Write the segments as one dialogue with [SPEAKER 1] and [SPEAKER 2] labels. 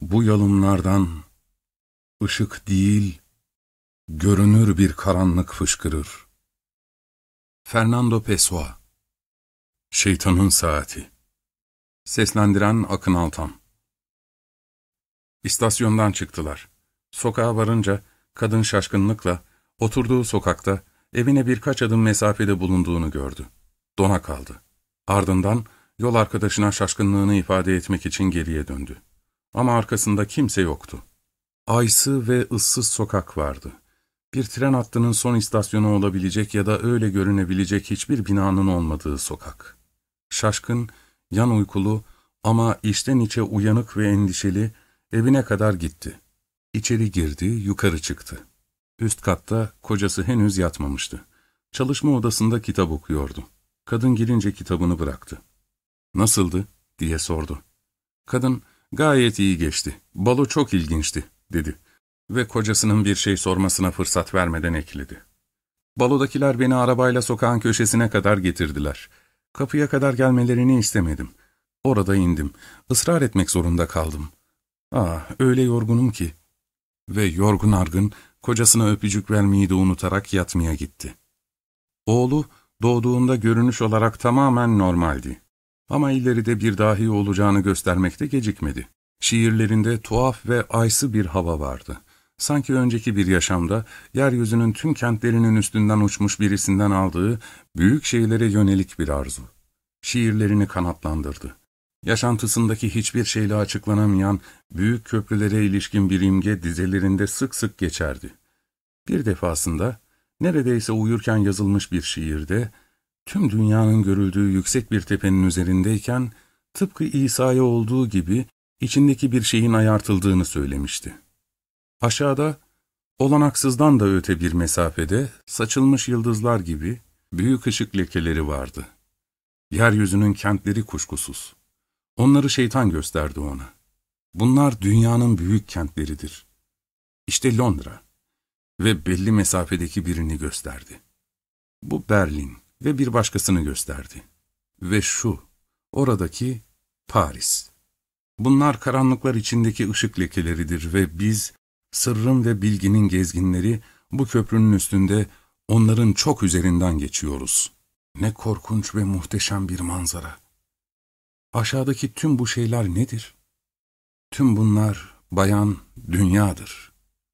[SPEAKER 1] Bu yalınlardan ışık değil, görünür bir karanlık fışkırır. Fernando Pessoa Şeytanın Saati Seslendiren Akın Altan İstasyondan çıktılar. Sokağa varınca kadın şaşkınlıkla oturduğu sokakta evine birkaç adım mesafede bulunduğunu gördü. Dona kaldı. Ardından yol arkadaşına şaşkınlığını ifade etmek için geriye döndü. Ama arkasında kimse yoktu. Aysı ve ıssız sokak vardı. Bir tren hattının son istasyonu olabilecek ya da öyle görünebilecek hiçbir binanın olmadığı sokak. Şaşkın, yan uykulu ama içten içe uyanık ve endişeli evine kadar gitti. İçeri girdi, yukarı çıktı. Üst katta kocası henüz yatmamıştı. Çalışma odasında kitap okuyordu. Kadın girince kitabını bıraktı. ''Nasıldı?'' diye sordu. Kadın, ''Gayet iyi geçti. Balo çok ilginçti.'' dedi. Ve kocasının bir şey sormasına fırsat vermeden ekledi. ''Balodakiler beni arabayla sokağın köşesine kadar getirdiler. Kapıya kadar gelmelerini istemedim. Orada indim. Israr etmek zorunda kaldım. Ah, öyle yorgunum ki.'' Ve yorgun argın, kocasına öpücük vermeyi de unutarak yatmaya gitti. Oğlu, doğduğunda görünüş olarak tamamen normaldi. Ama ileride bir dahi olacağını göstermekte gecikmedi. Şiirlerinde tuhaf ve aysı bir hava vardı. Sanki önceki bir yaşamda, yeryüzünün tüm kentlerinin üstünden uçmuş birisinden aldığı büyük şeylere yönelik bir arzu. Şiirlerini kanatlandırdı. Yaşantısındaki hiçbir şeyle açıklanamayan büyük köprülere ilişkin bir imge dizelerinde sık sık geçerdi. Bir defasında, neredeyse uyurken yazılmış bir şiirde, tüm dünyanın görüldüğü yüksek bir tepenin üzerindeyken, tıpkı İsa'ya olduğu gibi içindeki bir şeyin ayartıldığını söylemişti. Aşağıda, olanaksızdan da öte bir mesafede, saçılmış yıldızlar gibi büyük ışık lekeleri vardı. Yeryüzünün kentleri kuşkusuz. Onları şeytan gösterdi ona. Bunlar dünyanın büyük kentleridir. İşte Londra ve belli mesafedeki birini gösterdi. Bu Berlin ve bir başkasını gösterdi. Ve şu, oradaki Paris. Bunlar karanlıklar içindeki ışık lekeleridir ve biz, sırrın ve bilginin gezginleri, bu köprünün üstünde onların çok üzerinden geçiyoruz. Ne korkunç ve muhteşem bir manzara. Aşağıdaki tüm bu şeyler nedir? Tüm bunlar bayan dünyadır.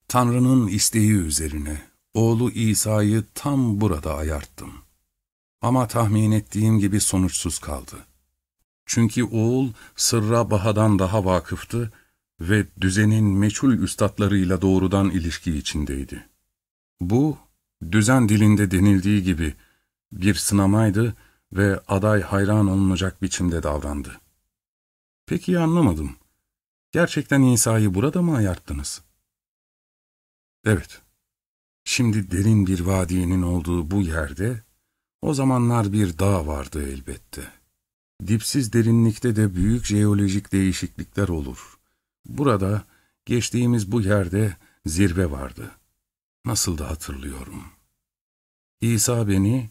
[SPEAKER 1] Tanrı'nın isteği üzerine oğlu İsa'yı tam burada ayarttım. Ama tahmin ettiğim gibi sonuçsuz kaldı. Çünkü oğul sırra bahadan daha vakıftı ve düzenin meçhul üstadlarıyla doğrudan ilişki içindeydi. Bu, düzen dilinde denildiği gibi bir sınamaydı ve aday hayran olunacak biçimde davrandı. Peki anlamadım. Gerçekten İsa'yı burada mı ayarttınız? Evet. Şimdi derin bir vadinin olduğu bu yerde, o zamanlar bir dağ vardı elbette. Dipsiz derinlikte de büyük jeolojik değişiklikler olur. Burada, geçtiğimiz bu yerde zirve vardı. Nasıl da hatırlıyorum. İsa beni,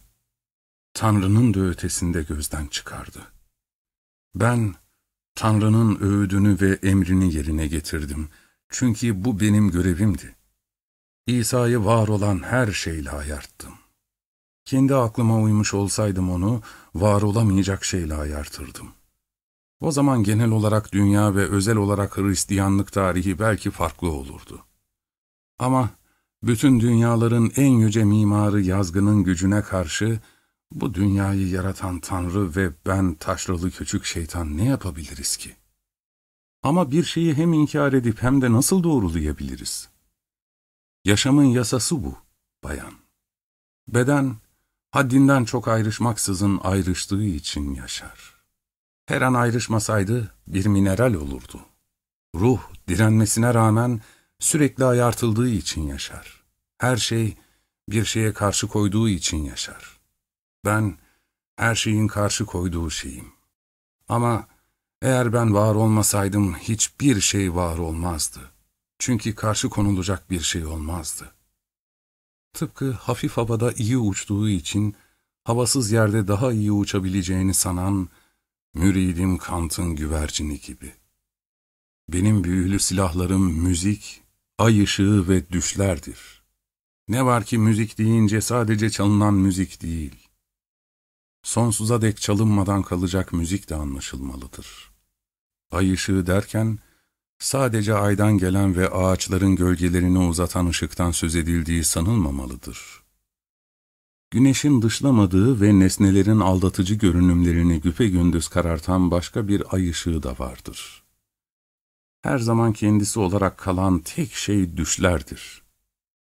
[SPEAKER 1] Tanrı'nın da ötesinde gözden çıkardı. Ben, Tanrı'nın öğüdünü ve emrini yerine getirdim. Çünkü bu benim görevimdi. İsa'yı var olan her şeyle ayarttım. Kendi aklıma uymuş olsaydım onu, var olamayacak şeyle ayartırdım. O zaman genel olarak dünya ve özel olarak Hristiyanlık tarihi belki farklı olurdu. Ama bütün dünyaların en yüce mimarı yazgının gücüne karşı, bu dünyayı yaratan Tanrı ve ben taşralı küçük şeytan ne yapabiliriz ki? Ama bir şeyi hem inkar edip hem de nasıl doğrulayabiliriz? Yaşamın yasası bu, bayan. Beden, haddinden çok ayrışmaksızın ayrıştığı için yaşar. Her an ayrışmasaydı bir mineral olurdu. Ruh, direnmesine rağmen sürekli ayartıldığı için yaşar. Her şey, bir şeye karşı koyduğu için yaşar. Ben her şeyin karşı koyduğu şeyim. Ama eğer ben var olmasaydım hiçbir şey var olmazdı. Çünkü karşı konulacak bir şey olmazdı. Tıpkı hafif havada iyi uçtuğu için havasız yerde daha iyi uçabileceğini sanan müridim Kant'ın güvercini gibi.'' Benim büyülü silahlarım müzik, ay ışığı ve düşlerdir. Ne var ki müzik deyince sadece çalınan müzik değil. Sonsuza dek çalınmadan kalacak müzik de anlaşılmalıdır. Ay ışığı derken, sadece aydan gelen ve ağaçların gölgelerini uzatan ışıktan söz edildiği sanılmamalıdır. Güneşin dışlamadığı ve nesnelerin aldatıcı görünümlerini güpegündüz karartan başka bir ay ışığı da vardır. Her zaman kendisi olarak kalan tek şey düşlerdir.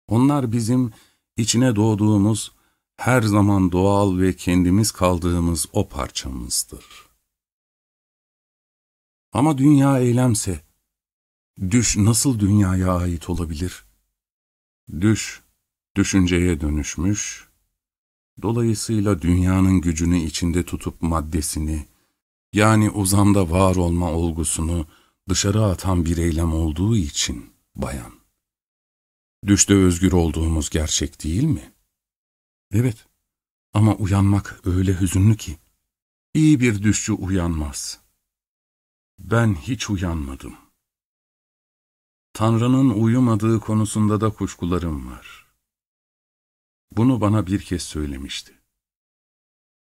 [SPEAKER 1] Onlar bizim içine doğduğumuz, her zaman doğal ve kendimiz kaldığımız o parçamızdır. Ama dünya eylemse, düş nasıl dünyaya ait olabilir? Düş, düşünceye dönüşmüş, dolayısıyla dünyanın gücünü içinde tutup maddesini, yani uzamda var olma olgusunu dışarı atan bir eylem olduğu için bayan. Düşte özgür olduğumuz gerçek değil mi? Evet ama uyanmak öyle hüzünlü ki. İyi bir düşçü uyanmaz. Ben hiç uyanmadım. Tanrı'nın uyumadığı konusunda da kuşkularım var. Bunu bana bir kez söylemişti.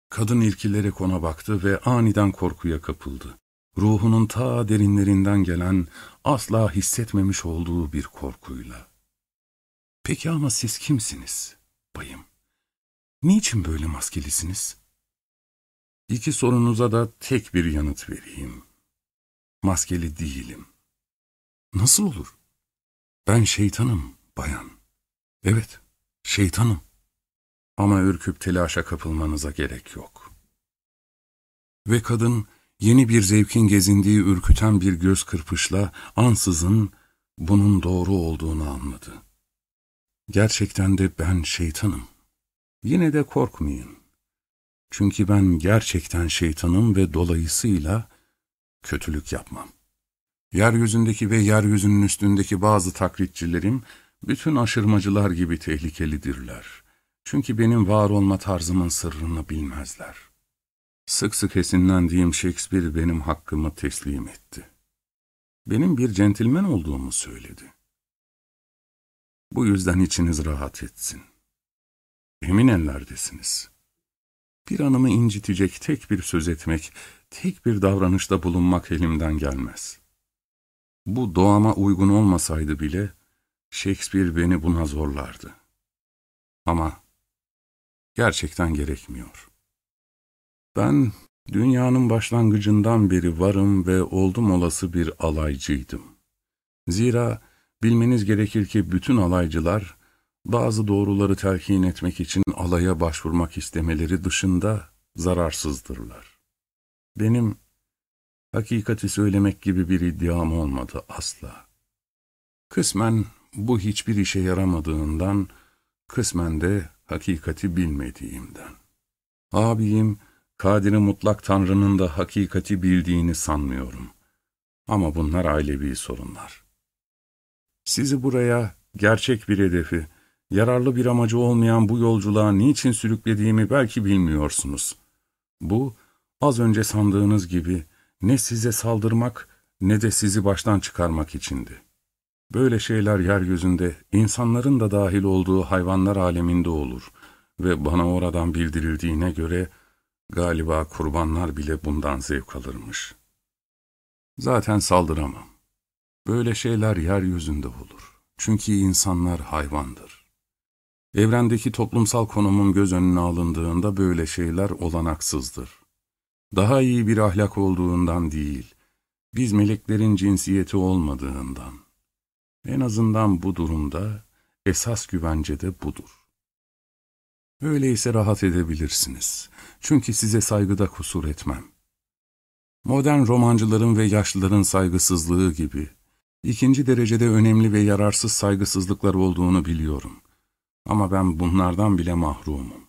[SPEAKER 1] Kadın irkilerek ona baktı ve aniden korkuya kapıldı. Ruhunun ta derinlerinden gelen, asla hissetmemiş olduğu bir korkuyla. Peki ama siz kimsiniz, bayım? Niçin böyle maskelisiniz? İki sorunuza da tek bir yanıt vereyim. Maskeli değilim. Nasıl olur? Ben şeytanım, bayan. Evet, şeytanım. Ama ürküp telaşa kapılmanıza gerek yok. Ve kadın, yeni bir zevkin gezindiği ürküten bir göz kırpışla ansızın bunun doğru olduğunu anladı. Gerçekten de ben şeytanım. Yine de korkmayın. Çünkü ben gerçekten şeytanım ve dolayısıyla kötülük yapmam. Yeryüzündeki ve yeryüzünün üstündeki bazı taklitçilerim bütün aşırmacılar gibi tehlikelidirler. Çünkü benim var olma tarzımın sırrını bilmezler. Sık sık esinlendiğim Shakespeare benim hakkımı teslim etti. Benim bir centilmen olduğumu söyledi. Bu yüzden içiniz rahat etsin. Emin ellerdesiniz. Bir anımı incitecek tek bir söz etmek, tek bir davranışta bulunmak elimden gelmez. Bu doğama uygun olmasaydı bile, Shakespeare beni buna zorlardı. Ama gerçekten gerekmiyor. Ben dünyanın başlangıcından beri varım ve oldum olası bir alaycıydım. Zira bilmeniz gerekir ki bütün alaycılar, bazı doğruları telkin etmek için alaya başvurmak istemeleri dışında zararsızdırlar. Benim hakikati söylemek gibi bir iddiam olmadı asla. Kısmen bu hiçbir işe yaramadığından, kısmen de hakikati bilmediğimden. Abim, Kadir-i Mutlak Tanrı'nın da hakikati bildiğini sanmıyorum. Ama bunlar ailevi sorunlar. Sizi buraya gerçek bir hedefi, yararlı bir amacı olmayan bu yolculuğa niçin sürüklediğimi belki bilmiyorsunuz. Bu, az önce sandığınız gibi ne size saldırmak ne de sizi baştan çıkarmak içindi. Böyle şeyler yeryüzünde insanların da dahil olduğu hayvanlar aleminde olur ve bana oradan bildirildiğine göre galiba kurbanlar bile bundan zevk alırmış. Zaten saldıramam. Böyle şeyler yeryüzünde olur. Çünkü insanlar hayvandır. Evrendeki toplumsal konumum göz önüne alındığında böyle şeyler olanaksızdır. Daha iyi bir ahlak olduğundan değil, biz meleklerin cinsiyeti olmadığından. En azından bu durumda esas güvence de budur. Öyleyse rahat edebilirsiniz. Çünkü size saygıda kusur etmem. Modern romancıların ve yaşlıların saygısızlığı gibi, ikinci derecede önemli ve yararsız saygısızlıklar olduğunu biliyorum. Ama ben bunlardan bile mahrumum.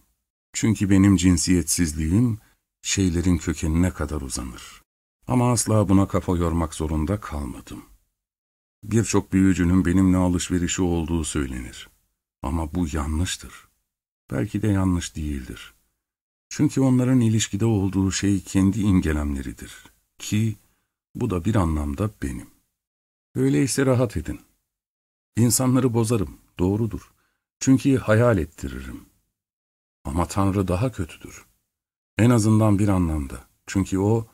[SPEAKER 1] Çünkü benim cinsiyetsizliğim şeylerin kökenine kadar uzanır. Ama asla buna kafa yormak zorunda kalmadım. Birçok büyücünün benimle alışverişi olduğu söylenir. Ama bu yanlıştır. Belki de yanlış değildir. Çünkü onların ilişkide olduğu şey kendi imgelemleridir. Ki bu da bir anlamda benim. Öyleyse rahat edin. İnsanları bozarım, doğrudur. Çünkü hayal ettiririm. Ama Tanrı daha kötüdür. En azından bir anlamda. Çünkü o,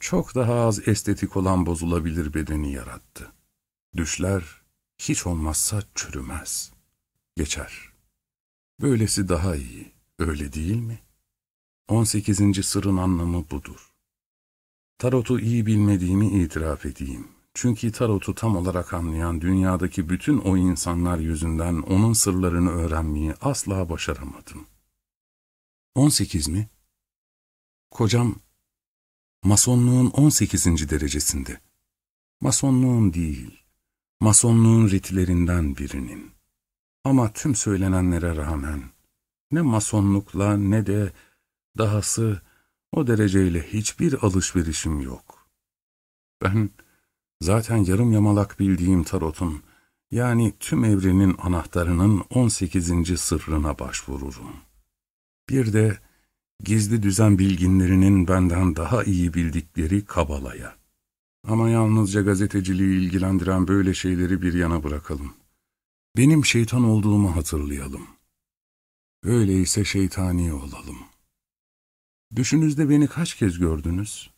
[SPEAKER 1] çok daha az estetik olan bozulabilir bedeni yarattı. Düşler, hiç olmazsa çürümez. Geçer. Böylesi daha iyi, öyle değil mi? 18. sırrın anlamı budur. Tarot'u iyi bilmediğimi itiraf edeyim. Çünkü tarotu tam olarak anlayan dünyadaki bütün o insanlar yüzünden onun sırlarını öğrenmeyi asla başaramadım. 18 mi? Kocam, masonluğun 18. derecesinde. Masonluğun değil, masonluğun ritlerinden birinin. Ama tüm söylenenlere rağmen ne masonlukla ne de dahası o dereceyle hiçbir alışverişim yok. Ben zaten yarım yamalak bildiğim tarotun, yani tüm evrenin anahtarının 18. sırrına başvururum. Bir de gizli düzen bilginlerinin benden daha iyi bildikleri Kabala'ya. Ama yalnızca gazeteciliği ilgilendiren böyle şeyleri bir yana bırakalım. Benim şeytan olduğumu hatırlayalım. Öyleyse şeytani olalım. Düşünüzde beni kaç kez gördünüz?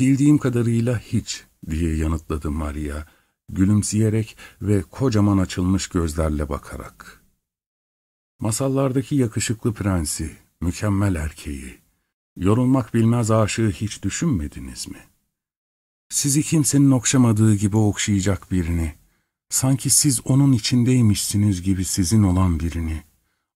[SPEAKER 1] Bildiğim kadarıyla hiç diye yanıtladı Maria, gülümseyerek ve kocaman açılmış gözlerle bakarak. Masallardaki yakışıklı prensi, mükemmel erkeği, yorulmak bilmez aşığı hiç düşünmediniz mi? Sizi kimsenin okşamadığı gibi okşayacak birini, sanki siz onun içindeymişsiniz gibi sizin olan birini,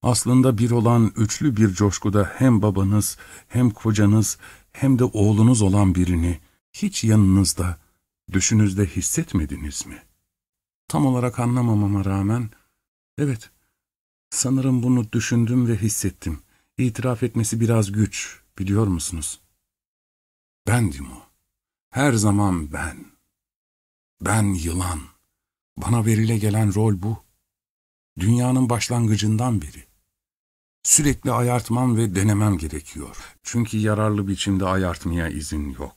[SPEAKER 1] aslında bir olan üçlü bir coşkuda hem babanız, hem kocanız, hem de oğlunuz olan birini, hiç yanınızda, düşünüzde hissetmediniz mi? Tam olarak anlamamama rağmen, evet, sanırım bunu düşündüm ve hissettim. İtiraf etmesi biraz güç, biliyor musunuz? Bendim o. Her zaman ben. Ben yılan. Bana verile gelen rol bu. Dünyanın başlangıcından beri. Sürekli ayartmam ve denemem gerekiyor. Çünkü yararlı biçimde ayartmaya izin yok.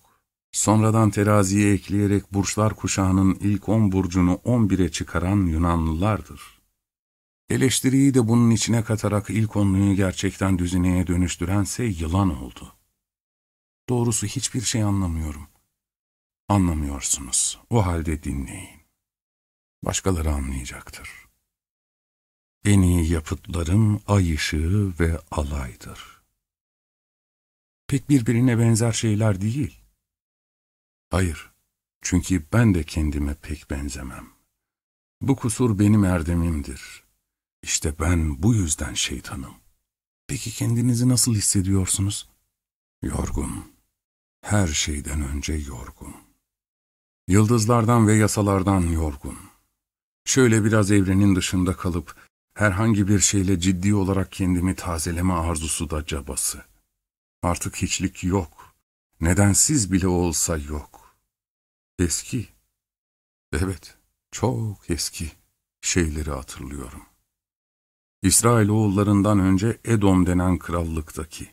[SPEAKER 1] Sonradan teraziye ekleyerek burçlar kuşağının ilk on burcunu on bire çıkaran Yunanlılardır. Eleştiriyi de bunun içine katarak ilk onluyu gerçekten düzineye dönüştürense yılan oldu. Doğrusu hiçbir şey anlamıyorum. Anlamıyorsunuz. O halde dinleyin. Başkaları anlayacaktır. En iyi yapıtlarım ay ışığı ve alaydır. Pek birbirine benzer şeyler değil. Hayır, çünkü ben de kendime pek benzemem. Bu kusur benim erdemimdir. İşte ben bu yüzden şeytanım. Peki kendinizi nasıl hissediyorsunuz? Yorgun. Her şeyden önce yorgun. Yıldızlardan ve yasalardan yorgun. Şöyle biraz evrenin dışında kalıp herhangi bir şeyle ciddi olarak kendimi tazeleme arzusu da cabası. Artık hiçlik yok. Nedensiz bile olsa yok. Eski. Evet, çok eski şeyleri hatırlıyorum. İsrailoğullarından önce Edom denen krallıktaki.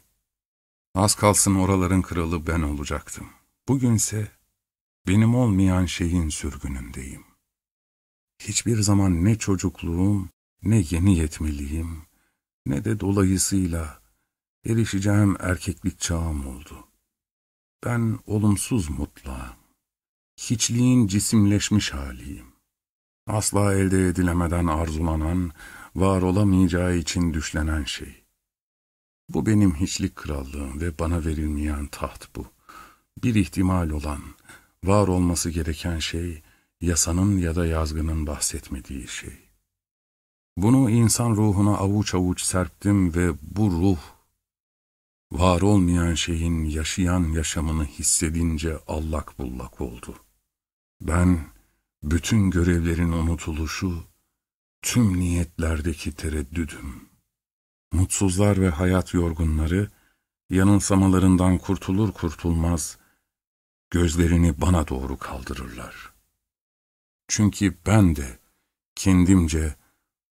[SPEAKER 1] Az kalsın oraların kralı ben olacaktım. Bugünse benim olmayan şeyin sürgünündeyim. Hiçbir zaman ne çocukluğum, ne yeni yetmeliyim, ne de dolayısıyla erişeceğim erkeklik çağım oldu. Ben olumsuz mutlağım. Hiçliğin cisimleşmiş haliyim. Asla elde edilemeden arzulanan, var olamayacağı için düşlenen şey. Bu benim hiçlik krallığım ve bana verilmeyen taht bu. Bir ihtimal olan, var olması gereken şey, yasanın ya da yazgının bahsetmediği şey. Bunu insan ruhuna avuç avuç serptim ve bu ruh, var olmayan şeyin yaşayan yaşamını hissedince allak bullak oldu. Ben, bütün görevlerin unutuluşu, tüm niyetlerdeki tereddüdüm. Mutsuzlar ve hayat yorgunları, yanılsamalarından kurtulur kurtulmaz, gözlerini bana doğru kaldırırlar. Çünkü ben de kendimce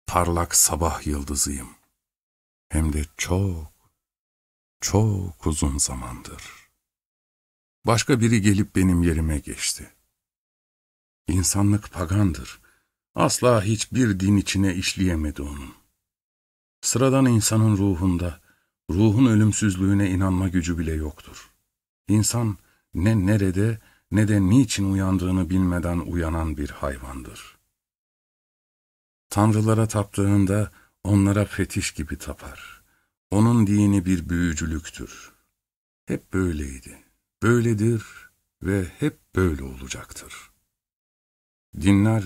[SPEAKER 1] parlak sabah yıldızıyım. Hem de çok, çok uzun zamandır. Başka biri gelip benim yerime geçti. İnsanlık pagandır. Asla hiçbir din içine işleyemedi onun. Sıradan insanın ruhunda, ruhun ölümsüzlüğüne inanma gücü bile yoktur. İnsan ne nerede ne de niçin uyandığını bilmeden uyanan bir hayvandır. Tanrılara taptığında onlara fetiş gibi tapar. Onun dini bir büyücülüktür. Hep böyleydi, böyledir ve hep böyle olacaktır. Dinler,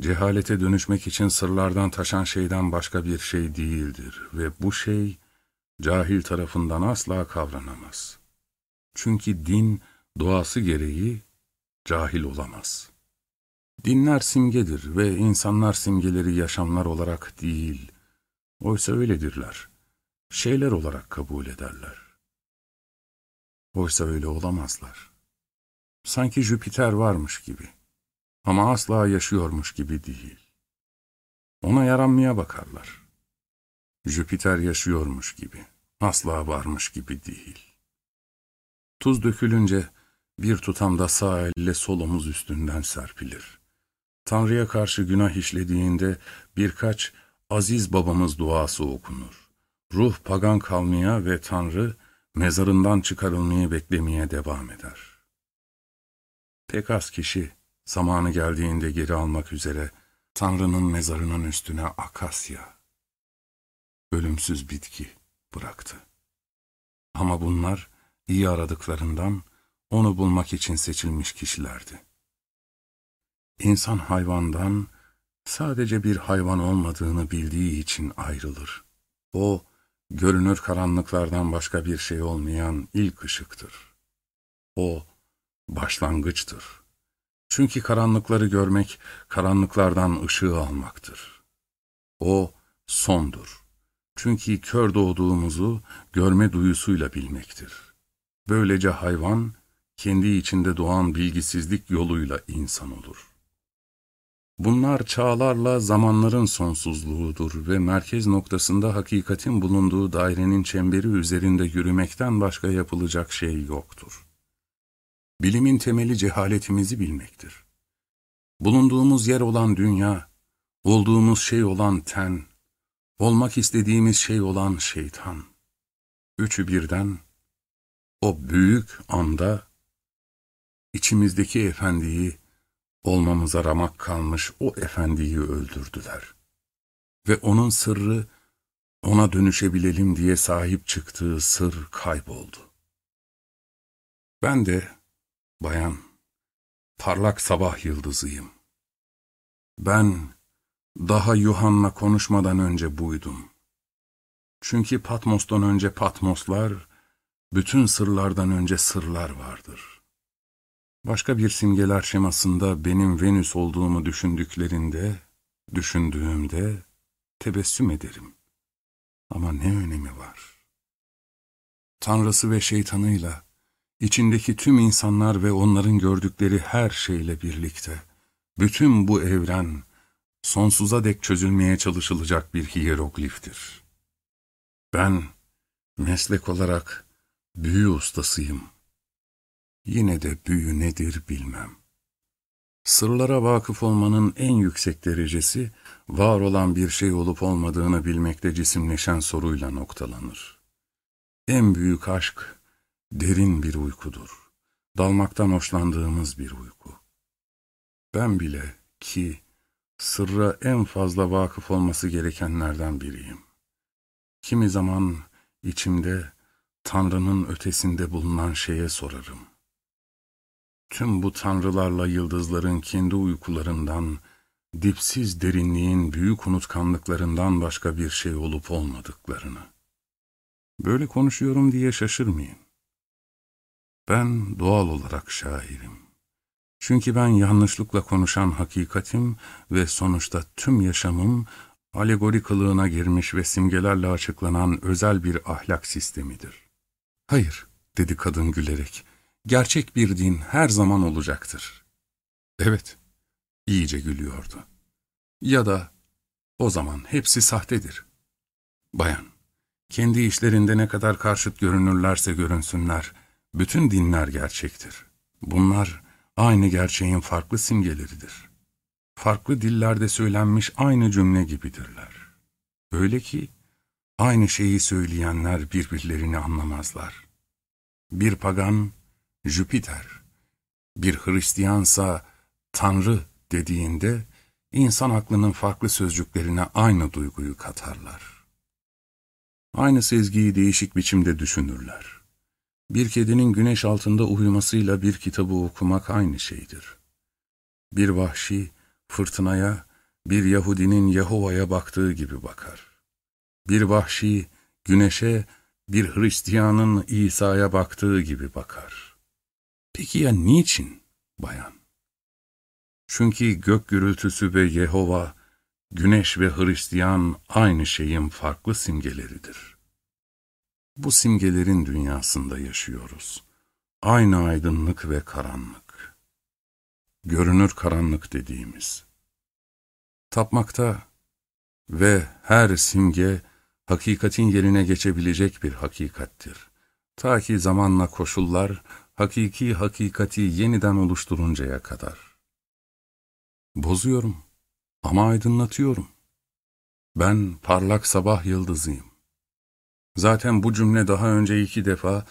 [SPEAKER 1] cehalete dönüşmek için sırlardan taşan şeyden başka bir şey değildir ve bu şey, cahil tarafından asla kavranamaz. Çünkü din, doğası gereği cahil olamaz. Dinler simgedir ve insanlar simgeleri yaşamlar olarak değil, oysa öyledirler, şeyler olarak kabul ederler. Oysa öyle olamazlar. Sanki Jüpiter varmış gibi ama asla yaşıyormuş gibi değil. Ona yaranmaya bakarlar. Jüpiter yaşıyormuş gibi, asla varmış gibi değil. Tuz dökülünce bir tutam da sağ elle sol omuz üstünden serpilir. Tanrı'ya karşı günah işlediğinde birkaç aziz babamız duası okunur. Ruh pagan kalmaya ve Tanrı mezarından çıkarılmayı beklemeye devam eder. Pek az kişi zamanı geldiğinde geri almak üzere Tanrı'nın mezarının üstüne akasya, ölümsüz bitki bıraktı. Ama bunlar iyi aradıklarından onu bulmak için seçilmiş kişilerdi. İnsan hayvandan sadece bir hayvan olmadığını bildiği için ayrılır. O, görünür karanlıklardan başka bir şey olmayan ilk ışıktır. O, başlangıçtır. Çünkü karanlıkları görmek, karanlıklardan ışığı almaktır. O, sondur. Çünkü kör doğduğumuzu görme duyusuyla bilmektir. Böylece hayvan, kendi içinde doğan bilgisizlik yoluyla insan olur. Bunlar çağlarla zamanların sonsuzluğudur ve merkez noktasında hakikatin bulunduğu dairenin çemberi üzerinde yürümekten başka yapılacak şey yoktur. Bilimin temeli cehaletimizi bilmektir. Bulunduğumuz yer olan dünya, olduğumuz şey olan ten, olmak istediğimiz şey olan şeytan. Üçü birden, o büyük anda içimizdeki efendiyi, olmamıza ramak kalmış o efendiyi öldürdüler. Ve onun sırrı, ona dönüşebilelim diye sahip çıktığı sır kayboldu. Ben de, bayan, parlak sabah yıldızıyım. Ben, daha Yuhan'la konuşmadan önce buydum. Çünkü Patmos'tan önce Patmoslar, bütün sırlardan önce sırlar vardır.'' Başka bir simgeler şemasında benim Venüs olduğumu düşündüklerinde, düşündüğümde tebessüm ederim. Ama ne önemi var? Tanrısı ve şeytanıyla, içindeki tüm insanlar ve onların gördükleri her şeyle birlikte, bütün bu evren, sonsuza dek çözülmeye çalışılacak bir hierogliftir. Ben, meslek olarak büyü ustasıyım.'' Yine de büyü nedir bilmem. Sırlara vakıf olmanın en yüksek derecesi, var olan bir şey olup olmadığını bilmekte cisimleşen soruyla noktalanır. En büyük aşk, derin bir uykudur. Dalmaktan hoşlandığımız bir uyku. Ben bile ki, sırra en fazla vakıf olması gerekenlerden biriyim. Kimi zaman içimde, Tanrı'nın ötesinde bulunan şeye sorarım. Tüm bu tanrılarla yıldızların kendi uykularından, dipsiz derinliğin büyük unutkanlıklarından başka bir şey olup olmadıklarını. Böyle konuşuyorum diye şaşırmayın. Ben doğal olarak şairim. Çünkü ben yanlışlıkla konuşan hakikatim ve sonuçta tüm yaşamım alegori kılığına girmiş ve simgelerle açıklanan özel bir ahlak sistemidir. Hayır, dedi kadın gülerek gerçek bir din her zaman olacaktır. Evet, iyice gülüyordu. Ya da o zaman hepsi sahtedir. Bayan, kendi işlerinde ne kadar karşıt görünürlerse görünsünler, bütün dinler gerçektir. Bunlar aynı gerçeğin farklı simgeleridir. Farklı dillerde söylenmiş aynı cümle gibidirler. Öyle ki aynı şeyi söyleyenler birbirlerini anlamazlar. Bir pagan Jüpiter, bir Hristiyansa Tanrı dediğinde insan aklının farklı sözcüklerine aynı duyguyu katarlar. Aynı sezgiyi değişik biçimde düşünürler. Bir kedinin güneş altında uyumasıyla bir kitabı okumak aynı şeydir. Bir vahşi fırtınaya, bir Yahudinin Yahova'ya baktığı gibi bakar. Bir vahşi güneşe, bir Hristiyanın İsa'ya baktığı gibi bakar. Peki ya niçin bayan? Çünkü gök gürültüsü ve Yehova, güneş ve Hristiyan aynı şeyin farklı simgeleridir. Bu simgelerin dünyasında yaşıyoruz. Aynı aydınlık ve karanlık. Görünür karanlık dediğimiz. Tapmakta ve her simge hakikatin yerine geçebilecek bir hakikattir. Ta ki zamanla koşullar hakiki hakikati yeniden oluşturuncaya kadar. Bozuyorum ama aydınlatıyorum. Ben parlak sabah yıldızıyım. Zaten bu cümle daha önce iki defa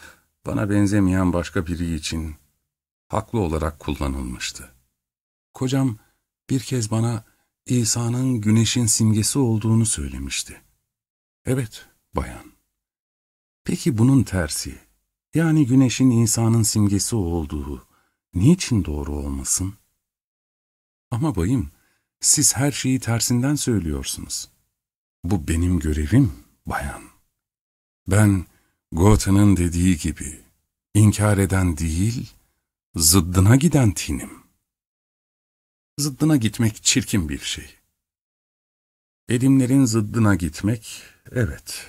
[SPEAKER 1] bana benzemeyen başka biri için haklı olarak kullanılmıştı. Kocam bir kez bana İsa'nın güneşin simgesi olduğunu söylemişti. Evet, bayan. Peki bunun tersi, yani güneşin İsa'nın simgesi olduğu, niçin doğru olmasın? Ama bayım, siz her şeyi tersinden söylüyorsunuz. Bu benim görevim, bayan. Ben, Goethe'nin dediği gibi, inkar eden değil, zıddına giden tinim. Zıddına gitmek çirkin bir şey. Edimlerin zıddına gitmek, evet.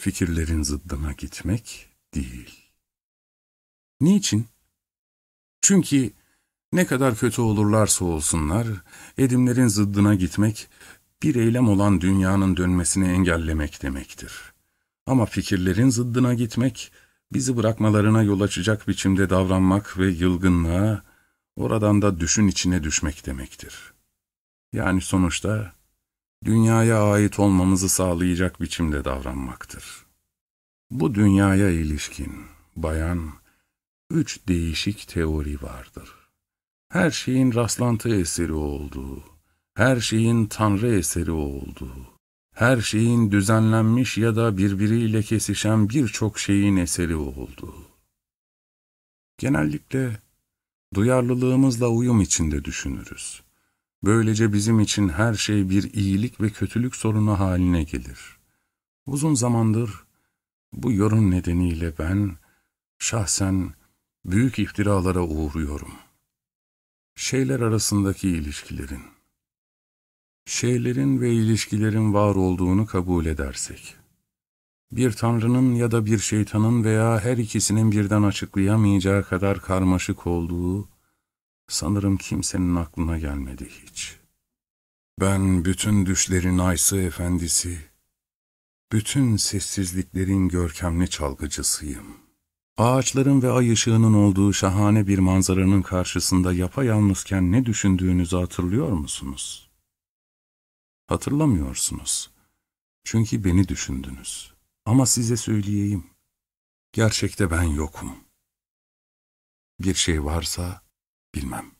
[SPEAKER 1] Fikirlerin zıddına gitmek değil. Niçin? Çünkü ne kadar kötü olurlarsa olsunlar, edimlerin zıddına gitmek, bir eylem olan dünyanın dönmesini engellemek demektir. Ama fikirlerin zıddına gitmek, bizi bırakmalarına yol açacak biçimde davranmak ve yılgınlığa, oradan da düşün içine düşmek demektir. Yani sonuçta, dünyaya ait olmamızı sağlayacak biçimde davranmaktır. Bu dünyaya ilişkin, bayan, üç değişik teori vardır. Her şeyin rastlantı eseri olduğu, her şeyin tanrı eseri olduğu, her şeyin düzenlenmiş ya da birbiriyle kesişen birçok şeyin eseri olduğu. Genellikle duyarlılığımızla uyum içinde düşünürüz. Böylece bizim için her şey bir iyilik ve kötülük sorunu haline gelir. Uzun zamandır bu yorum nedeniyle ben şahsen büyük iftiralara uğruyorum. Şeyler arasındaki ilişkilerin, şeylerin ve ilişkilerin var olduğunu kabul edersek, bir tanrının ya da bir şeytanın veya her ikisinin birden açıklayamayacağı kadar karmaşık olduğu, sanırım kimsenin aklına gelmedi hiç. Ben bütün düşlerin aysı efendisi, bütün sessizliklerin görkemli çalgıcısıyım. Ağaçların ve ay ışığının olduğu şahane bir manzaranın karşısında yapayalnızken ne düşündüğünüzü hatırlıyor musunuz? Hatırlamıyorsunuz. Çünkü beni düşündünüz. Ama size söyleyeyim. Gerçekte ben yokum. Bir şey varsa bilmem.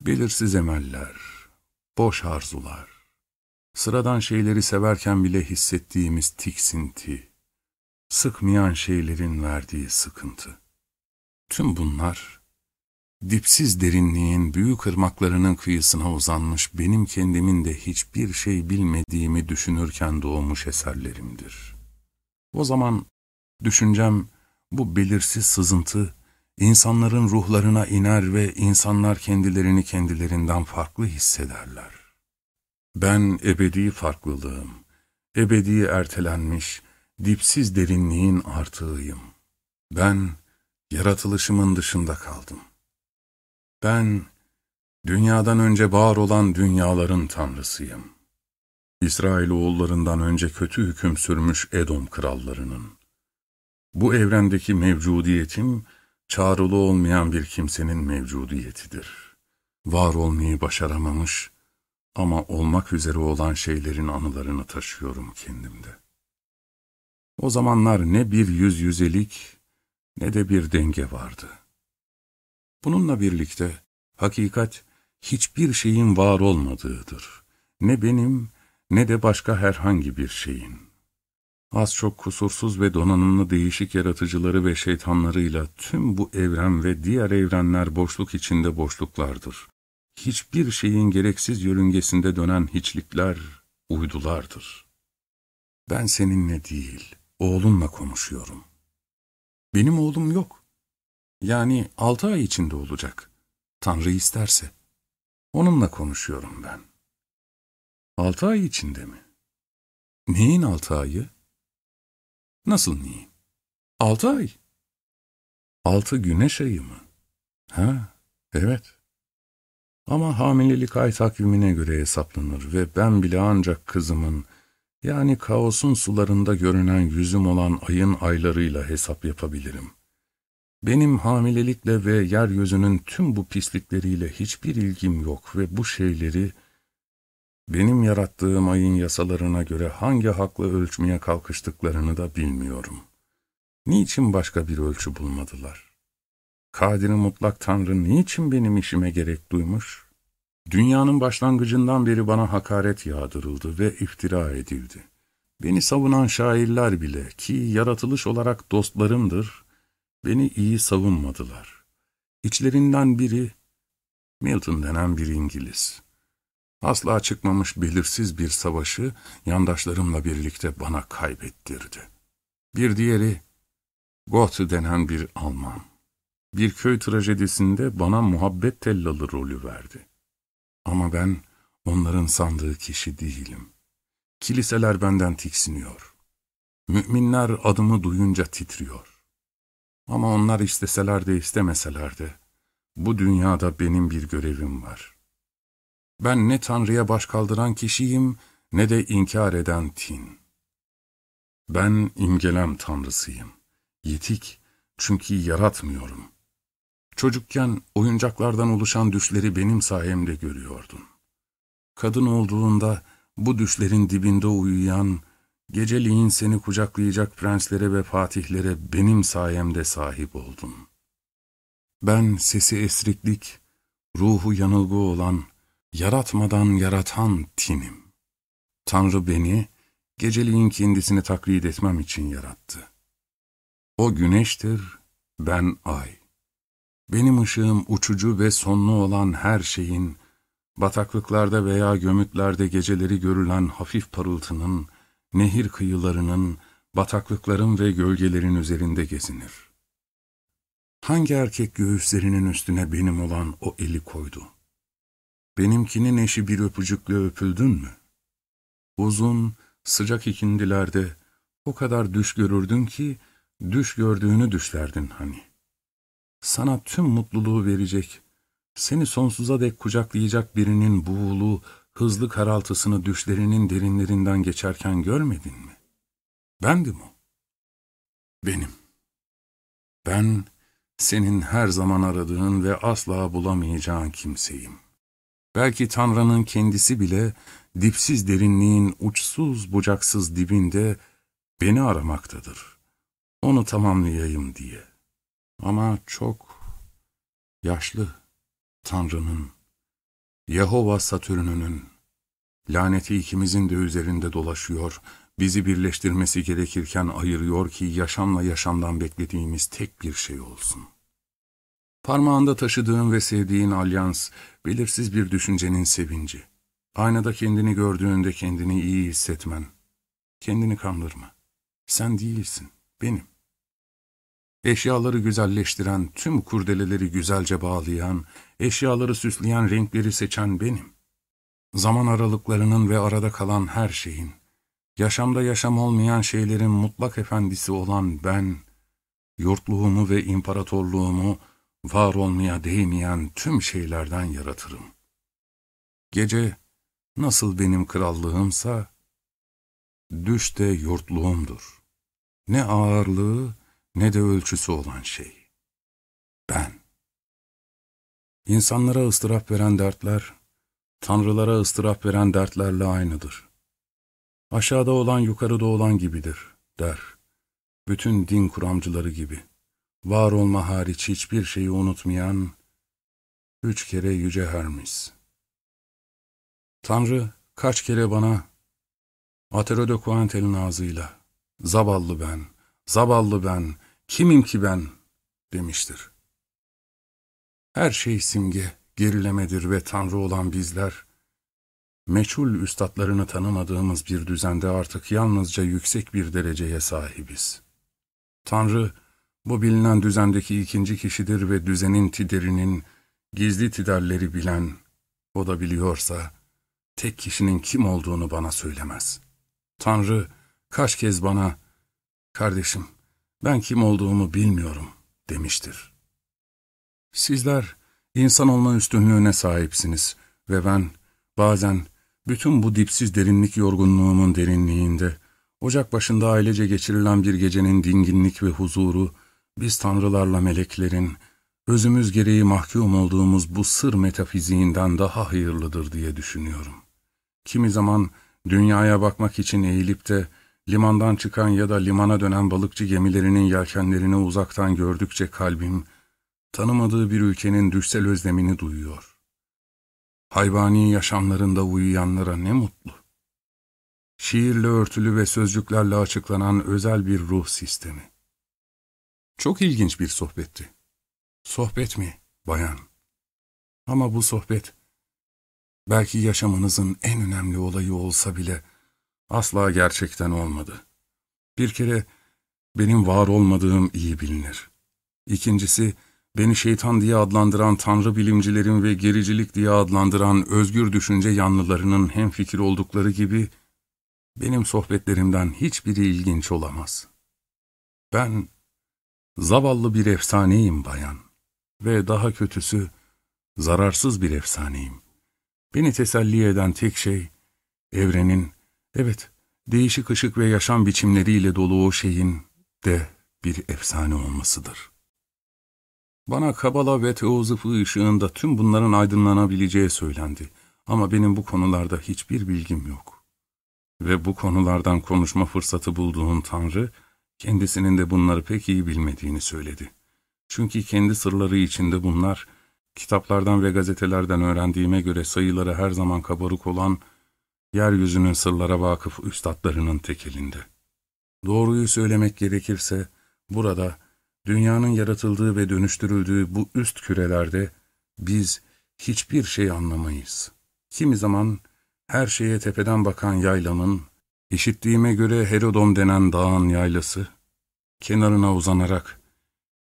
[SPEAKER 1] Belirsiz emeller, boş arzular, sıradan şeyleri severken bile hissettiğimiz tiksinti, sıkmayan şeylerin verdiği sıkıntı. Tüm bunlar, dipsiz derinliğin büyük ırmaklarının kıyısına uzanmış benim kendimin de hiçbir şey bilmediğimi düşünürken doğmuş eserlerimdir. O zaman düşüncem bu belirsiz sızıntı, insanların ruhlarına iner ve insanlar kendilerini kendilerinden farklı hissederler. Ben ebedi farklılığım, ebedi ertelenmiş, dipsiz derinliğin artığıyım. Ben yaratılışımın dışında kaldım. Ben dünyadan önce var olan dünyaların tanrısıyım. İsrailoğullarından önce kötü hüküm sürmüş Edom krallarının. Bu evrendeki mevcudiyetim, çağrılı olmayan bir kimsenin mevcudiyetidir. Var olmayı başaramamış ama olmak üzere olan şeylerin anılarını taşıyorum kendimde. O zamanlar ne bir yüz yüzelik ne de bir denge vardı. Bununla birlikte hakikat hiçbir şeyin var olmadığıdır. Ne benim ne de başka herhangi bir şeyin. Az çok kusursuz ve donanımlı değişik yaratıcıları ve şeytanlarıyla tüm bu evren ve diğer evrenler boşluk içinde boşluklardır. Hiçbir şeyin gereksiz yörüngesinde dönen hiçlikler uydulardır. Ben seninle değil, oğlunla konuşuyorum. Benim oğlum yok. Yani altı ay içinde olacak. Tanrı isterse. Onunla konuşuyorum ben. Altı ay içinde mi? Neyin altı ayı? Nasıl neyin? Altı ay. Altı güneş ayı mı? Ha, evet. Ama hamilelik ay takvimine göre hesaplanır ve ben bile ancak kızımın, yani kaosun sularında görünen yüzüm olan ayın aylarıyla hesap yapabilirim. Benim hamilelikle ve yeryüzünün tüm bu pislikleriyle hiçbir ilgim yok ve bu şeyleri benim yarattığım ayın yasalarına göre hangi hakla ölçmeye kalkıştıklarını da bilmiyorum. Niçin başka bir ölçü bulmadılar? Kadir mutlak Tanrı niçin benim işime gerek duymuş? Dünyanın başlangıcından beri bana hakaret yağdırıldı ve iftira edildi. Beni savunan şairler bile ki yaratılış olarak dostlarımdır, beni iyi savunmadılar. İçlerinden biri, Milton denen bir İngiliz. Asla çıkmamış belirsiz bir savaşı yandaşlarımla birlikte bana kaybettirdi. Bir diğeri, Goethe denen bir Alman. Bir köy trajedisinde bana muhabbet tellalı rolü verdi. Ama ben onların sandığı kişi değilim. Kiliseler benden tiksiniyor. Müminler adımı duyunca titriyor. Ama onlar isteseler de istemeseler de, bu dünyada benim bir görevim var. Ben ne Tanrı'ya baş kaldıran kişiyim, ne de inkar eden tin. Ben imgelem Tanrısıyım. Yetik, çünkü yaratmıyorum. Çocukken oyuncaklardan oluşan düşleri benim sayemde görüyordun. Kadın olduğunda bu düşlerin dibinde uyuyan, geceliğin seni kucaklayacak prenslere ve fatihlere benim sayemde sahip oldun. Ben sesi esriklik, ruhu yanılgı olan, yaratmadan yaratan tinim. Tanrı beni, geceliğin kendisini taklit etmem için yarattı. O güneştir, ben ay. Benim ışığım uçucu ve sonlu olan her şeyin, bataklıklarda veya gömütlerde geceleri görülen hafif parıltının, nehir kıyılarının, bataklıkların ve gölgelerin üzerinde gezinir. Hangi erkek göğüslerinin üstüne benim olan o eli koydu? Benimkinin eşi bir öpücükle öpüldün mü? Uzun, sıcak ikindilerde o kadar düş görürdün ki, düş gördüğünü düşlerdin hani. Sana tüm mutluluğu verecek, seni sonsuza dek kucaklayacak birinin buğulu, hızlı karaltısını düşlerinin derinlerinden geçerken görmedin mi? Bendim o. Benim. Ben, senin her zaman aradığın ve asla bulamayacağın kimseyim. Belki Tanrı'nın kendisi bile dipsiz derinliğin uçsuz bucaksız dibinde beni aramaktadır. Onu tamamlayayım diye. Ama çok yaşlı Tanrı'nın, Yehova Satürn'ünün, laneti ikimizin de üzerinde dolaşıyor, bizi birleştirmesi gerekirken ayırıyor ki yaşamla yaşamdan beklediğimiz tek bir şey olsun. Parmağında taşıdığın ve sevdiğin alyans, belirsiz bir düşüncenin sevinci. Aynada kendini gördüğünde kendini iyi hissetmen. Kendini kandırma. Sen değilsin, benim. Eşyaları güzelleştiren, tüm kurdeleleri güzelce bağlayan, eşyaları süsleyen renkleri seçen benim. Zaman aralıklarının ve arada kalan her şeyin, yaşamda yaşam olmayan şeylerin mutlak efendisi olan ben, yurtluğumu ve imparatorluğumu var olmaya değmeyen tüm şeylerden yaratırım. Gece nasıl benim krallığımsa, düş de yurtluğumdur. Ne ağırlığı ne de ölçüsü olan şey. İnsanlara ıstırap veren dertler, tanrılara ıstırap veren dertlerle aynıdır. Aşağıda olan yukarıda olan gibidir, der. Bütün din kuramcıları gibi. Var olma hariç hiçbir şeyi unutmayan, üç kere yüce Hermes. Tanrı kaç kere bana, Aterode Kuantel'in ağzıyla, zavallı ben, zavallı ben, kimim ki ben, demiştir. Her şey simge, gerilemedir ve Tanrı olan bizler, meçhul üstadlarını tanımadığımız bir düzende artık yalnızca yüksek bir dereceye sahibiz. Tanrı, bu bilinen düzendeki ikinci kişidir ve düzenin tiderinin, gizli tiderleri bilen, o da biliyorsa, tek kişinin kim olduğunu bana söylemez. Tanrı, kaç kez bana, kardeşim, ben kim olduğumu bilmiyorum, demiştir. Sizler, insan olma üstünlüğüne sahipsiniz ve ben, bazen, bütün bu dipsiz derinlik yorgunluğumun derinliğinde, ocak başında ailece geçirilen bir gecenin dinginlik ve huzuru, biz tanrılarla meleklerin, özümüz gereği mahkum olduğumuz bu sır metafiziğinden daha hayırlıdır diye düşünüyorum. Kimi zaman dünyaya bakmak için eğilip de, limandan çıkan ya da limana dönen balıkçı gemilerinin yelkenlerini uzaktan gördükçe kalbim, tanımadığı bir ülkenin düşsel özlemini duyuyor. Hayvani yaşamlarında uyuyanlara ne mutlu. Şiirle örtülü ve sözcüklerle açıklanan özel bir ruh sistemi. Çok ilginç bir sohbetti. Sohbet mi, bayan? Ama bu sohbet, belki yaşamınızın en önemli olayı olsa bile asla gerçekten olmadı. Bir kere benim var olmadığım iyi bilinir. İkincisi, beni şeytan diye adlandıran tanrı bilimcilerin ve gericilik diye adlandıran özgür düşünce yanlılarının hem fikir oldukları gibi, benim sohbetlerimden hiçbiri ilginç olamaz. Ben zavallı bir efsaneyim bayan ve daha kötüsü zararsız bir efsaneyim. Beni teselli eden tek şey, evrenin, evet, değişik ışık ve yaşam biçimleriyle dolu o şeyin de bir efsane olmasıdır.'' Bana Kabala ve Teozıfı ışığında tüm bunların aydınlanabileceği söylendi. Ama benim bu konularda hiçbir bilgim yok. Ve bu konulardan konuşma fırsatı bulduğum Tanrı, kendisinin de bunları pek iyi bilmediğini söyledi. Çünkü kendi sırları içinde bunlar, kitaplardan ve gazetelerden öğrendiğime göre sayıları her zaman kabarık olan, yeryüzünün sırlara vakıf üstadlarının tekelinde. Doğruyu söylemek gerekirse, burada, Dünyanın yaratıldığı ve dönüştürüldüğü bu üst kürelerde biz hiçbir şey anlamayız. Kimi zaman her şeye tepeden bakan yaylamın, işittiğime göre Herodom denen dağın yaylası, kenarına uzanarak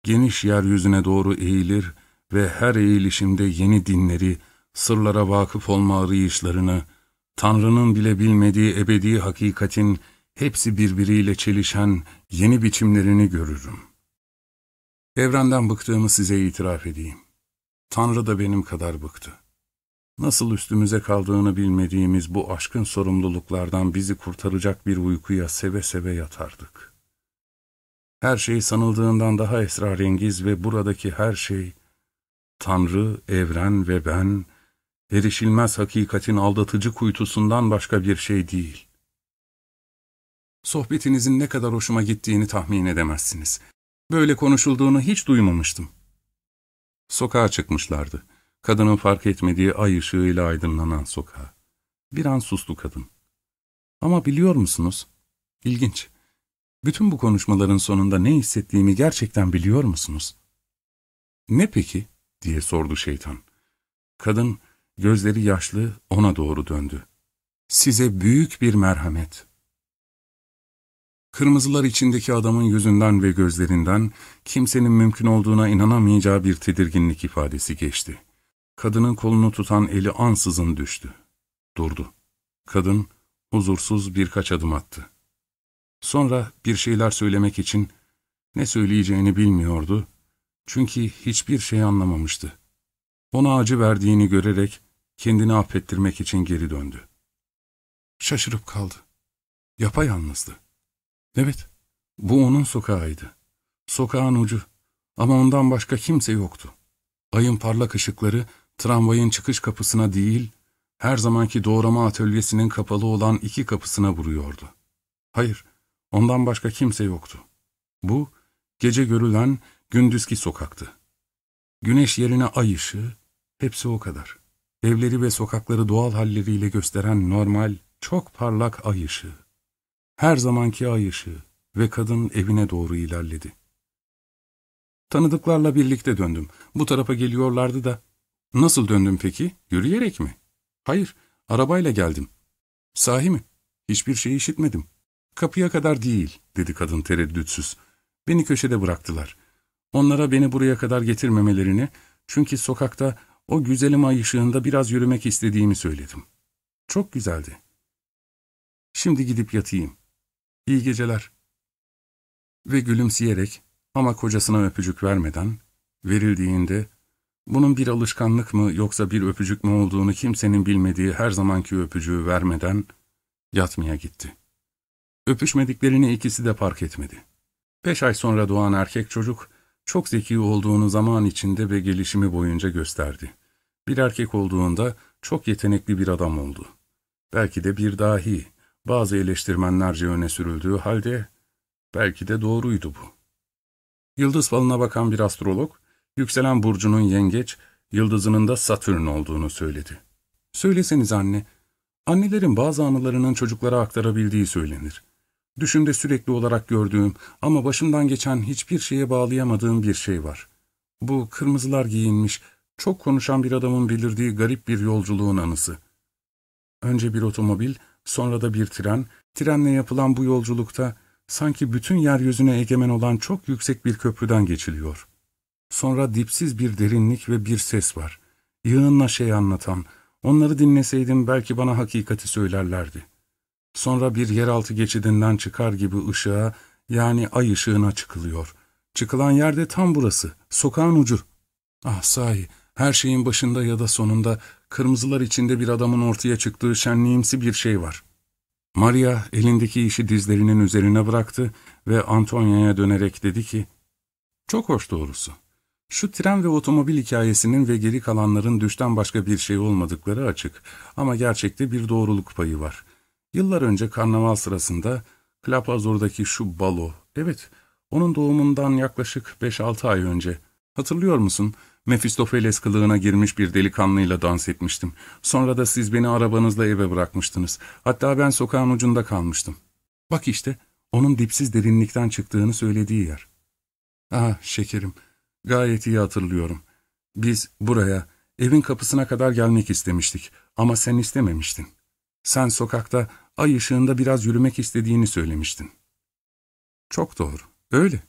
[SPEAKER 1] geniş yeryüzüne doğru eğilir ve her eğilişimde yeni dinleri, sırlara vakıf olma arayışlarını, Tanrı'nın bile bilmediği ebedi hakikatin hepsi birbiriyle çelişen yeni biçimlerini görürüm.'' Evrenden bıktığımı size itiraf edeyim. Tanrı da benim kadar bıktı. Nasıl üstümüze kaldığını bilmediğimiz bu aşkın sorumluluklardan bizi kurtaracak bir uykuya seve seve yatardık. Her şey sanıldığından daha esrarengiz ve buradaki her şey, Tanrı, evren ve ben, erişilmez hakikatin aldatıcı kuytusundan başka bir şey değil. Sohbetinizin ne kadar hoşuma gittiğini tahmin edemezsiniz. Böyle konuşulduğunu hiç duymamıştım. Sokağa çıkmışlardı. Kadının fark etmediği ay ışığıyla aydınlanan sokağa. Bir an sustu kadın. Ama biliyor musunuz? İlginç. Bütün bu konuşmaların sonunda ne hissettiğimi gerçekten biliyor musunuz? Ne peki? diye sordu şeytan. Kadın gözleri yaşlı ona doğru döndü. Size büyük bir merhamet. Kırmızılar içindeki adamın yüzünden ve gözlerinden kimsenin mümkün olduğuna inanamayacağı bir tedirginlik ifadesi geçti. Kadının kolunu tutan eli ansızın düştü. Durdu. Kadın huzursuz birkaç adım attı. Sonra bir şeyler söylemek için ne söyleyeceğini bilmiyordu çünkü hiçbir şey anlamamıştı. Ona acı verdiğini görerek kendini affettirmek için geri döndü. Şaşırıp kaldı. Yapayalnızdı. Evet, bu onun sokağıydı. Sokağın ucu ama ondan başka kimse yoktu. Ayın parlak ışıkları tramvayın çıkış kapısına değil, her zamanki doğrama atölyesinin kapalı olan iki kapısına vuruyordu. Hayır, ondan başka kimse yoktu. Bu, gece görülen gündüzki sokaktı. Güneş yerine ay ışığı, hepsi o kadar. Evleri ve sokakları doğal halleriyle gösteren normal, çok parlak ay ışığı. Her zamanki ay ışığı ve kadın evine doğru ilerledi. Tanıdıklarla birlikte döndüm. Bu tarafa geliyorlardı da. Nasıl döndüm peki? Yürüyerek mi? Hayır, arabayla geldim. Sahi mi? Hiçbir şey işitmedim. Kapıya kadar değil, dedi kadın tereddütsüz. Beni köşede bıraktılar. Onlara beni buraya kadar getirmemelerini, çünkü sokakta o güzelim ay ışığında biraz yürümek istediğimi söyledim. Çok güzeldi. Şimdi gidip yatayım. İyi geceler. Ve gülümseyerek ama kocasına öpücük vermeden, verildiğinde bunun bir alışkanlık mı yoksa bir öpücük mü olduğunu kimsenin bilmediği her zamanki öpücüğü vermeden yatmaya gitti. Öpüşmediklerini ikisi de fark etmedi. Beş ay sonra doğan erkek çocuk, çok zeki olduğunu zaman içinde ve gelişimi boyunca gösterdi. Bir erkek olduğunda çok yetenekli bir adam oldu. Belki de bir dahi, bazı eleştirmenlerce öne sürüldüğü halde belki de doğruydu bu. Yıldız falına bakan bir astrolog, yükselen burcunun yengeç, yıldızının da Satürn olduğunu söyledi. Söyleseniz anne, annelerin bazı anılarının çocuklara aktarabildiği söylenir. Düşünde sürekli olarak gördüğüm ama başımdan geçen hiçbir şeye bağlayamadığım bir şey var. Bu kırmızılar giyinmiş, çok konuşan bir adamın belirdiği garip bir yolculuğun anısı. Önce bir otomobil, sonra da bir tren, trenle yapılan bu yolculukta sanki bütün yeryüzüne egemen olan çok yüksek bir köprüden geçiliyor. Sonra dipsiz bir derinlik ve bir ses var. Yığınla şey anlatan, onları dinleseydim belki bana hakikati söylerlerdi. Sonra bir yeraltı geçidinden çıkar gibi ışığa, yani ay ışığına çıkılıyor. Çıkılan yerde tam burası, sokağın ucu. Ah sahi, her şeyin başında ya da sonunda kırmızılar içinde bir adamın ortaya çıktığı şenliğimsi bir şey var. Maria elindeki işi dizlerinin üzerine bıraktı ve Antonia'ya dönerek dedi ki, ''Çok hoş doğrusu. Şu tren ve otomobil hikayesinin ve geri kalanların düşten başka bir şey olmadıkları açık ama gerçekte bir doğruluk payı var. Yıllar önce karnaval sırasında Klapazur'daki şu balo, evet onun doğumundan yaklaşık 5-6 ay önce, hatırlıyor musun?'' Mefistofeles kılığına girmiş bir delikanlıyla dans etmiştim. Sonra da siz beni arabanızla eve bırakmıştınız. Hatta ben sokağın ucunda kalmıştım. Bak işte, onun dipsiz derinlikten çıktığını söylediği yer. Ah şekerim, gayet iyi hatırlıyorum. Biz buraya, evin kapısına kadar gelmek istemiştik ama sen istememiştin. Sen sokakta ay ışığında biraz yürümek istediğini söylemiştin. Çok doğru, öyle.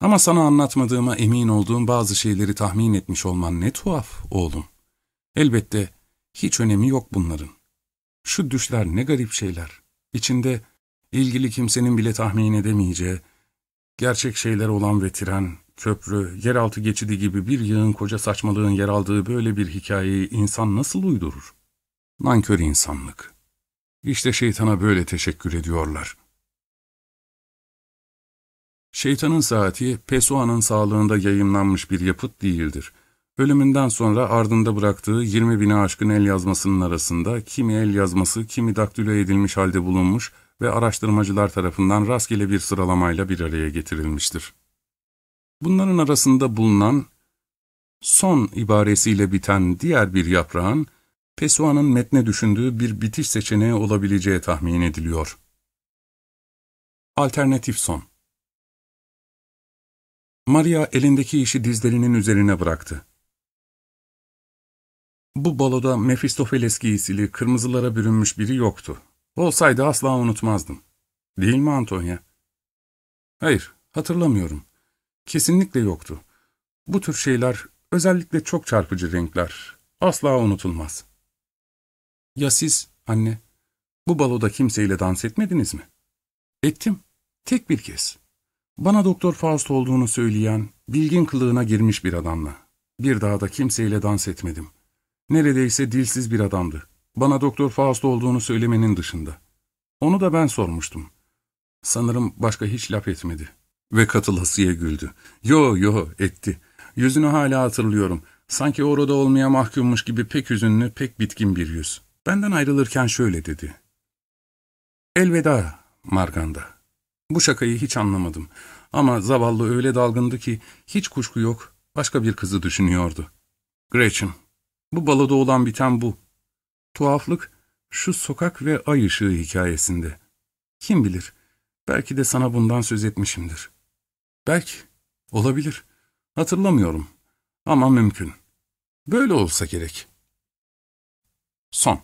[SPEAKER 1] Ama sana anlatmadığıma emin olduğum bazı şeyleri tahmin etmiş olman ne tuhaf oğlum. Elbette hiç önemi yok bunların. Şu düşler ne garip şeyler. İçinde ilgili kimsenin bile tahmin edemeyeceği, gerçek şeyler olan ve tren, köprü, yeraltı geçidi gibi bir yığın koca saçmalığın yer aldığı böyle bir hikayeyi insan nasıl uydurur? Nankör insanlık. İşte şeytana böyle teşekkür ediyorlar. Şeytanın saati, Pessoa'nın sağlığında yayınlanmış bir yapıt değildir. Ölümünden sonra ardında bıraktığı 20 bine aşkın el yazmasının arasında kimi el yazması, kimi daktilo edilmiş halde bulunmuş ve araştırmacılar tarafından rastgele bir sıralamayla bir araya getirilmiştir. Bunların arasında bulunan, son ibaresiyle biten diğer bir yaprağın, Pessoa'nın metne düşündüğü bir bitiş seçeneği olabileceği tahmin ediliyor. Alternatif son Maria elindeki işi dizlerinin üzerine bıraktı. Bu baloda Mefistofeles giysili, kırmızılara bürünmüş biri yoktu. Olsaydı asla unutmazdım. Değil mi Antonya? Hayır, hatırlamıyorum. Kesinlikle yoktu. Bu tür şeyler, özellikle çok çarpıcı renkler, asla unutulmaz. Ya siz, anne, bu baloda kimseyle dans etmediniz mi? Ettim, tek bir kez. Bana Doktor Faust olduğunu söyleyen, bilgin kılığına girmiş bir adamla. Bir daha da kimseyle dans etmedim. Neredeyse dilsiz bir adamdı. Bana Doktor Faust olduğunu söylemenin dışında. Onu da ben sormuştum. Sanırım başka hiç laf etmedi. Ve katılasıya güldü. Yo yo etti. Yüzünü hala hatırlıyorum. Sanki orada olmaya mahkummuş gibi pek hüzünlü, pek bitkin bir yüz. Benden ayrılırken şöyle dedi. Elveda Marganda. Bu şakayı hiç anlamadım. Ama zavallı öyle dalgındı ki hiç kuşku yok, başka bir kızı düşünüyordu. Gretchen, bu baloda olan biten bu. Tuhaflık şu sokak ve ay ışığı hikayesinde. Kim bilir, belki de sana bundan söz etmişimdir. Belki, olabilir. Hatırlamıyorum. Ama mümkün. Böyle olsa gerek. Son